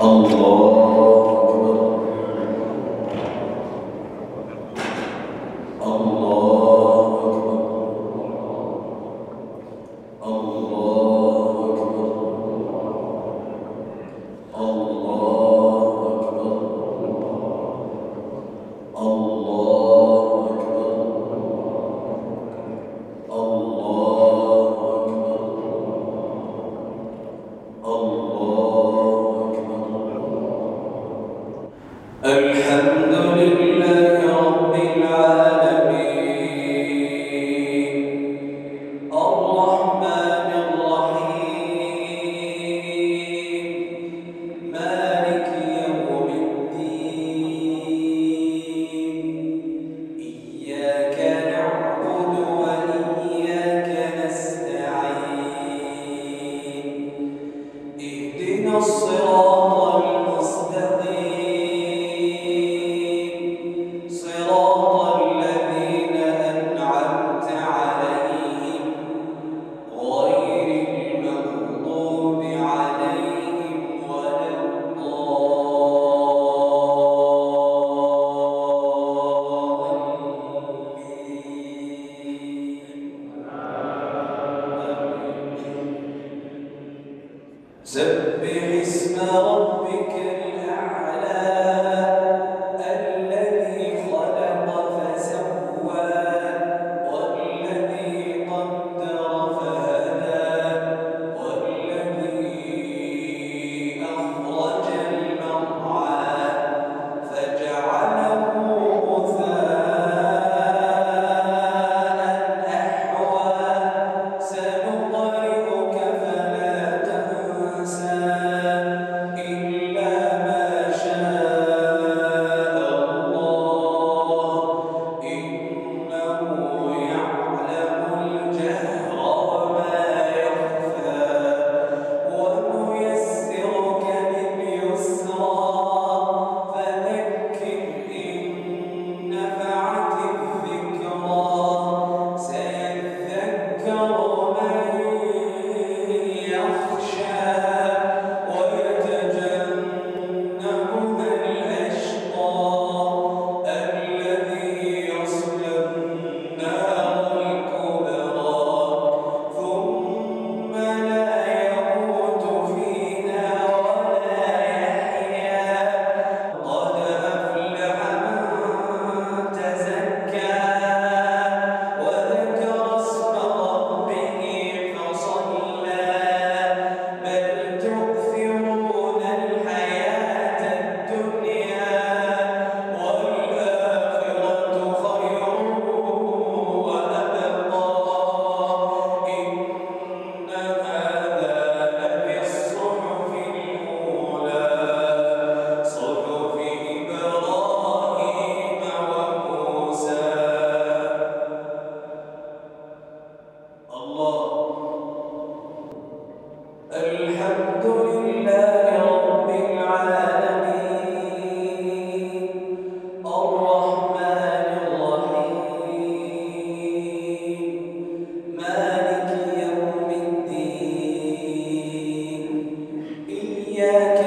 Allah سبح اسم ربك. mulher é